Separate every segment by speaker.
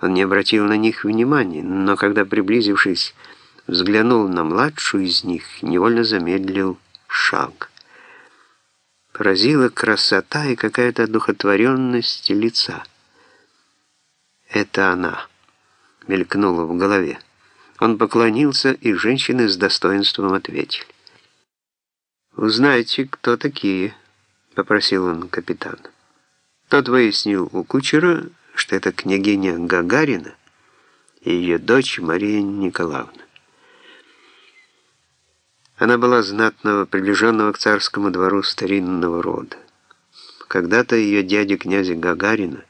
Speaker 1: Он не обратил на них внимания, но когда, приблизившись, взглянул на младшую из них, невольно замедлил шаг. Поразила красота и какая-то одухотворенность лица. «Это она», — мелькнула в голове. Он поклонился, и женщины с достоинством ответили. «Узнайте, кто такие?» — попросил он капитана. Тот выяснил у кучера, что это княгиня Гагарина и ее дочь Мария Николаевна. Она была знатного, приближенного к царскому двору старинного рода. Когда-то ее дядя князя Гагарина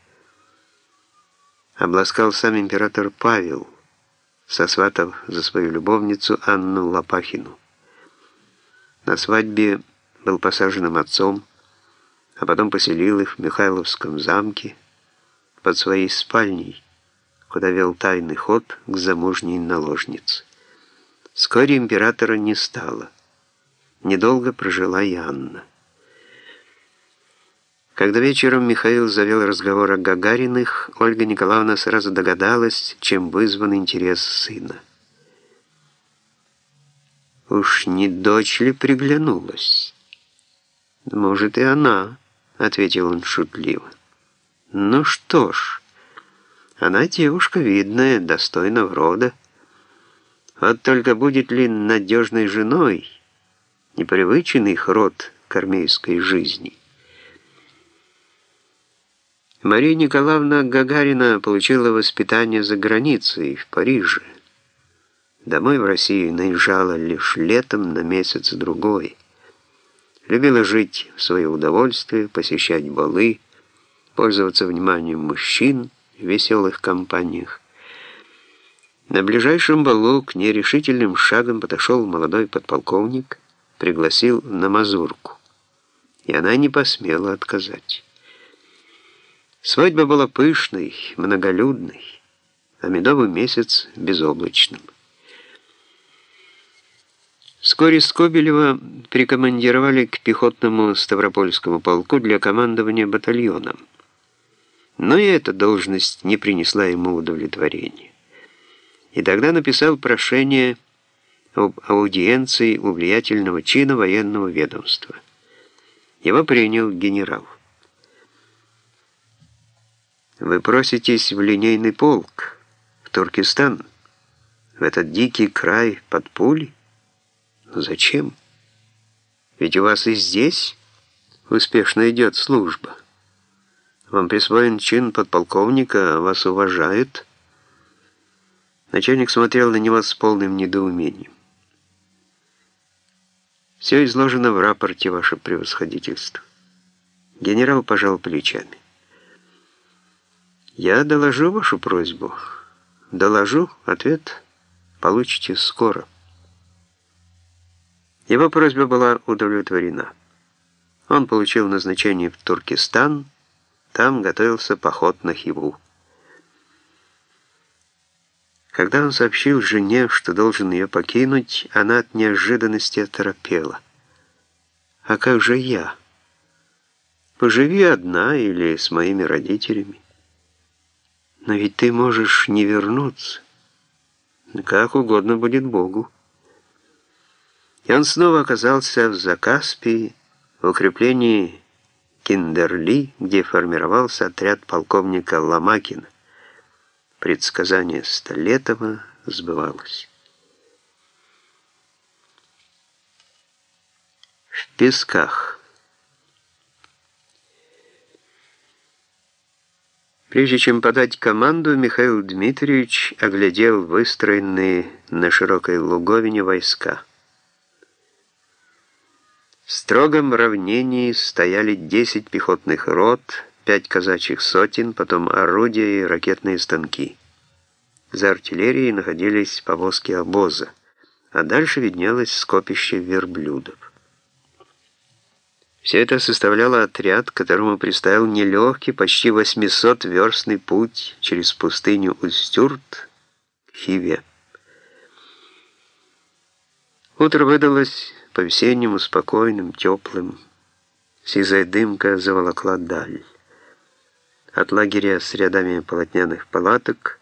Speaker 1: обласкал сам император Павел, сосватав за свою любовницу Анну Лопахину. На свадьбе был посаженным отцом, а потом поселил их в Михайловском замке под своей спальней, куда вел тайный ход к замужней наложнице. Вскоре императора не стало. Недолго прожила и Анна. Когда вечером Михаил завел разговор о Гагариных, Ольга Николаевна сразу догадалась, чем вызван интерес сына. Уж не дочь ли приглянулась? Может, и она, ответил он шутливо. Ну что ж, она девушка видная, достойна в рода. Вот только будет ли надежной женой, непривычен их род к армейской жизни. Мария Николаевна Гагарина получила воспитание за границей, в Париже. Домой в Россию наезжала лишь летом на месяц-другой. Любила жить в свое удовольствие, посещать балы, пользоваться вниманием мужчин в веселых компаниях. На ближайшем балу к нерешительным шагам подошел молодой подполковник, пригласил на мазурку. И она не посмела отказать. Свадьба была пышной, многолюдной, а медовый месяц безоблачным. Вскоре Скобелева прикомандировали к пехотному Ставропольскому полку для командования батальоном. Но и эта должность не принесла ему удовлетворения и тогда написал прошение об аудиенции у влиятельного чина военного ведомства. Его принял генерал. «Вы проситесь в линейный полк, в Туркестан, в этот дикий край под пули? Но зачем? Ведь у вас и здесь успешно идет служба. Вам присвоен чин подполковника, вас уважают». Начальник смотрел на него с полным недоумением. «Все изложено в рапорте, ваше превосходительство». Генерал пожал плечами. «Я доложу вашу просьбу». «Доложу. Ответ получите скоро». Его просьба была удовлетворена. Он получил назначение в Туркестан, там готовился поход на Хиву. Когда он сообщил жене, что должен ее покинуть, она от неожиданности оторопела. «А как же я? Поживи одна или с моими родителями. Но ведь ты можешь не вернуться. Как угодно будет Богу». И он снова оказался в Закаспии, в укреплении Киндерли, где формировался отряд полковника Ломакина предсказание Столетова сбывалось. В песках. Прежде чем подать команду, Михаил Дмитриевич оглядел выстроенные на широкой луговине войска. В строгом равнении стояли 10 пехотных рот, пять казачьих сотен, потом орудия и ракетные станки. За артиллерией находились повозки обоза, а дальше виднелось скопище верблюдов. Все это составляло отряд, которому предстоял нелегкий, почти 800-верстный путь через пустыню Устюрт к Хиве. Утро выдалось по-весеннему спокойным, теплым. Сизая дымка заволокла даль. от лагеря с рядами полотняных палаток